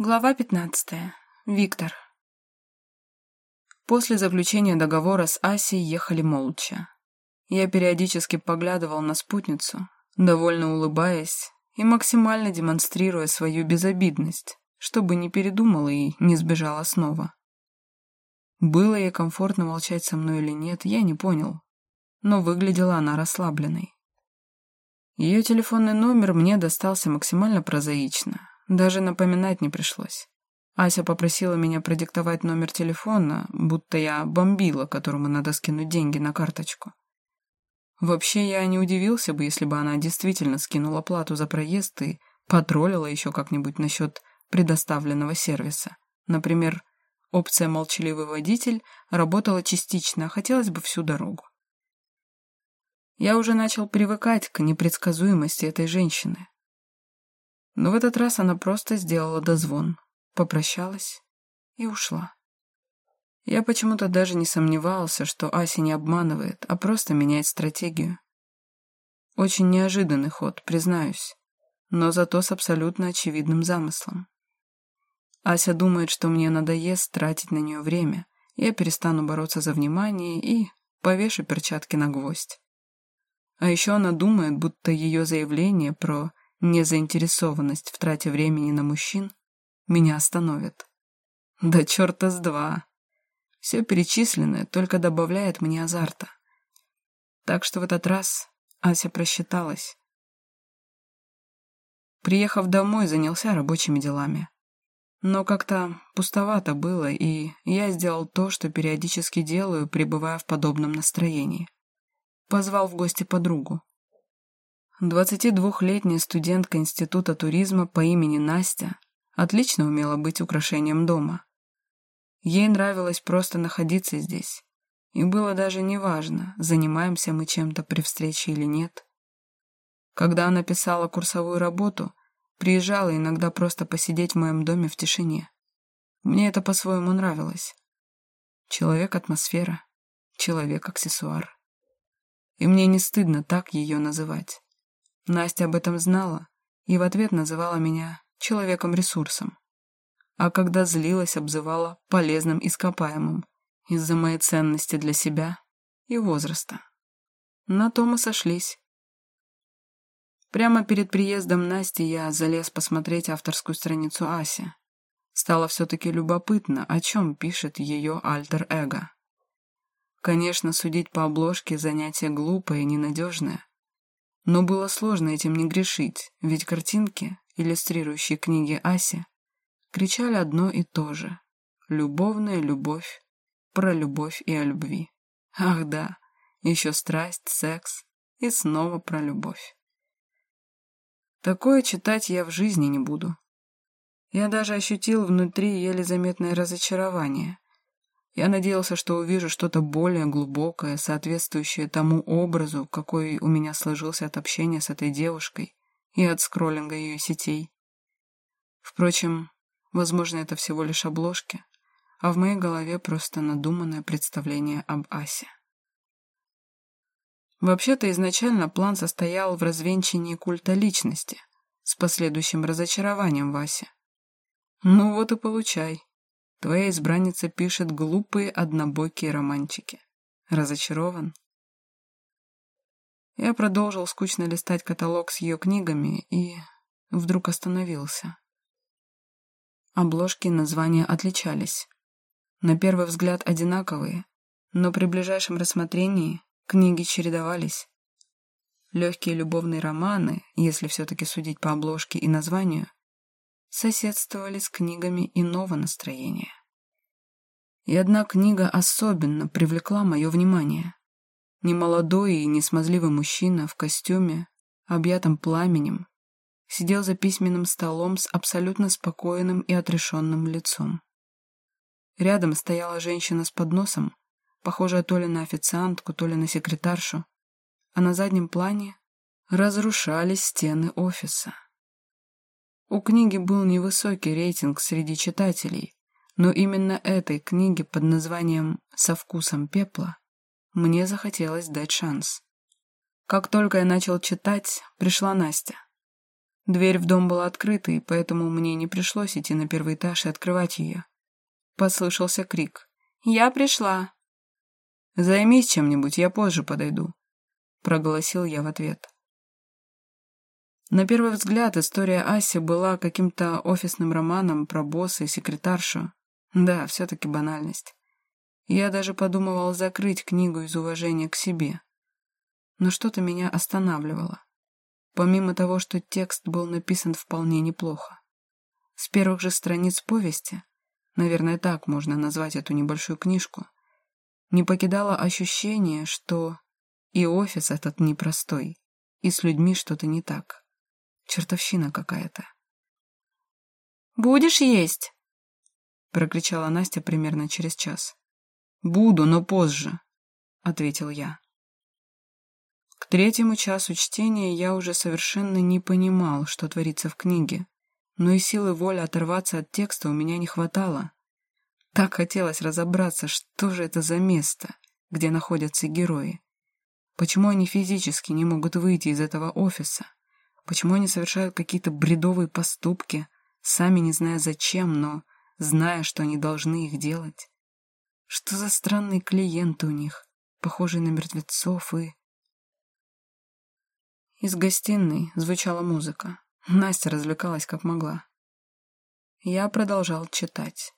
Глава 15. Виктор. После заключения договора с Асей ехали молча. Я периодически поглядывал на спутницу, довольно улыбаясь и максимально демонстрируя свою безобидность, чтобы не передумала и не сбежала снова. Было ей комфортно молчать со мной или нет, я не понял, но выглядела она расслабленной. Ее телефонный номер мне достался максимально прозаично, даже напоминать не пришлось. Ася попросила меня продиктовать номер телефона, будто я бомбила, которому надо скинуть деньги на карточку. Вообще, я не удивился бы, если бы она действительно скинула плату за проезд и потроллила еще как-нибудь насчет предоставленного сервиса. Например, опция «молчаливый водитель» работала частично, а хотелось бы всю дорогу. Я уже начал привыкать к непредсказуемости этой женщины. Но в этот раз она просто сделала дозвон, попрощалась и ушла. Я почему-то даже не сомневался, что Ася не обманывает, а просто меняет стратегию. Очень неожиданный ход, признаюсь, но зато с абсолютно очевидным замыслом. Ася думает, что мне надоест тратить на нее время, я перестану бороться за внимание и повешу перчатки на гвоздь. А еще она думает, будто ее заявление про незаинтересованность в трате времени на мужчин меня остановит. Да черта с два. Все перечисленное только добавляет мне азарта. Так что в этот раз Ася просчиталась. Приехав домой, занялся рабочими делами. Но как-то пустовато было, и я сделал то, что периодически делаю, пребывая в подобном настроении. Позвал в гости подругу. 22-летняя студентка Института туризма по имени Настя отлично умела быть украшением дома. Ей нравилось просто находиться здесь, и было даже неважно, занимаемся мы чем-то при встрече или нет. Когда она писала курсовую работу, приезжала иногда просто посидеть в моем доме в тишине. Мне это по-своему нравилось. Человек-атмосфера, человек-аксессуар. И мне не стыдно так ее называть. Настя об этом знала и в ответ называла меня человеком-ресурсом. А когда злилась, обзывала полезным ископаемым из-за моей ценности для себя и возраста. На то мы сошлись. Прямо перед приездом Насти я залез посмотреть авторскую страницу Аси. Стало все-таки любопытно, о чем пишет ее альтер-эго. Конечно, судить по обложке занятие глупое и ненадежное, но было сложно этим не грешить, ведь картинки, иллюстрирующие книги Аси, кричали одно и то же. Любовная любовь, про любовь и о любви. Ах да, еще страсть, секс и снова про любовь. Такое читать я в жизни не буду. Я даже ощутил внутри еле заметное разочарование, я надеялся, что увижу что-то более глубокое, соответствующее тому образу, какой у меня сложился от общения с этой девушкой и от скроллинга ее сетей. Впрочем, возможно, это всего лишь обложки, а в моей голове просто надуманное представление об Асе. Вообще-то изначально план состоял в развенчании культа личности с последующим разочарованием Васе. Ну вот и получай. Твоя избранница пишет глупые однобокие романчики. Разочарован? Я продолжил скучно листать каталог с ее книгами и вдруг остановился. Обложки и названия отличались. На первый взгляд одинаковые, но при ближайшем рассмотрении книги чередовались. Легкие любовные романы, если все-таки судить по обложке и названию, соседствовали с книгами иного настроения. И одна книга особенно привлекла мое внимание. Немолодой и несмазливый мужчина в костюме, объятом пламенем, сидел за письменным столом с абсолютно спокойным и отрешенным лицом. Рядом стояла женщина с подносом, похожая то ли на официантку, то ли на секретаршу, а на заднем плане разрушались стены офиса. У книги был невысокий рейтинг среди читателей, но именно этой книге под названием «Со вкусом пепла» мне захотелось дать шанс. Как только я начал читать, пришла Настя. Дверь в дом была открыта, и поэтому мне не пришлось идти на первый этаж и открывать ее. Послышался крик. «Я пришла!» «Займись чем-нибудь, я позже подойду», — проголосил я в ответ. На первый взгляд история Аси была каким-то офисным романом про босса и секретаршу. Да, все-таки банальность. Я даже подумывал закрыть книгу из уважения к себе. Но что-то меня останавливало. Помимо того, что текст был написан вполне неплохо. С первых же страниц повести, наверное, так можно назвать эту небольшую книжку, не покидало ощущение, что и офис этот непростой, и с людьми что-то не так. Чертовщина какая-то. «Будешь есть?» — прокричала Настя примерно через час. «Буду, но позже», — ответил я. К третьему часу чтения я уже совершенно не понимал, что творится в книге, но и силы воли оторваться от текста у меня не хватало. Так хотелось разобраться, что же это за место, где находятся герои. Почему они физически не могут выйти из этого офиса? Почему они совершают какие-то бредовые поступки, сами не зная зачем, но зная, что они должны их делать? Что за странные клиенты у них, похожие на мертвецов и... Из гостиной звучала музыка. Настя развлекалась как могла. Я продолжал читать.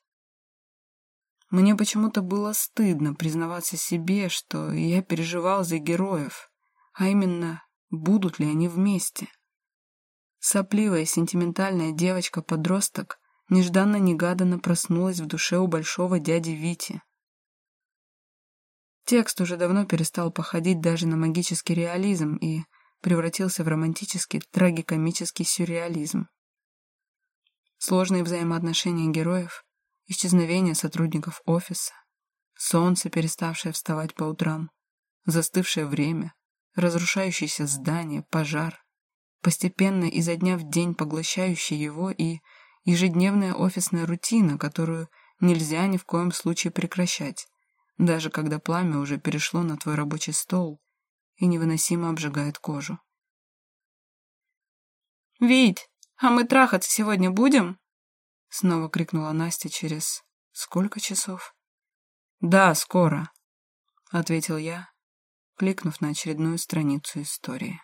Мне почему-то было стыдно признаваться себе, что я переживал за героев, а именно, будут ли они вместе. Сопливая, сентиментальная девочка-подросток нежданно-негаданно проснулась в душе у большого дяди Вити. Текст уже давно перестал походить даже на магический реализм и превратился в романтический, трагикомический сюрреализм. Сложные взаимоотношения героев, исчезновение сотрудников офиса, солнце, переставшее вставать по утрам, застывшее время, разрушающиеся здания, пожар, постепенно изо дня в день поглощающий его и ежедневная офисная рутина, которую нельзя ни в коем случае прекращать, даже когда пламя уже перешло на твой рабочий стол и невыносимо обжигает кожу. «Вить, а мы трахаться сегодня будем?» Снова крикнула Настя через... Сколько часов? «Да, скоро», — ответил я, кликнув на очередную страницу истории.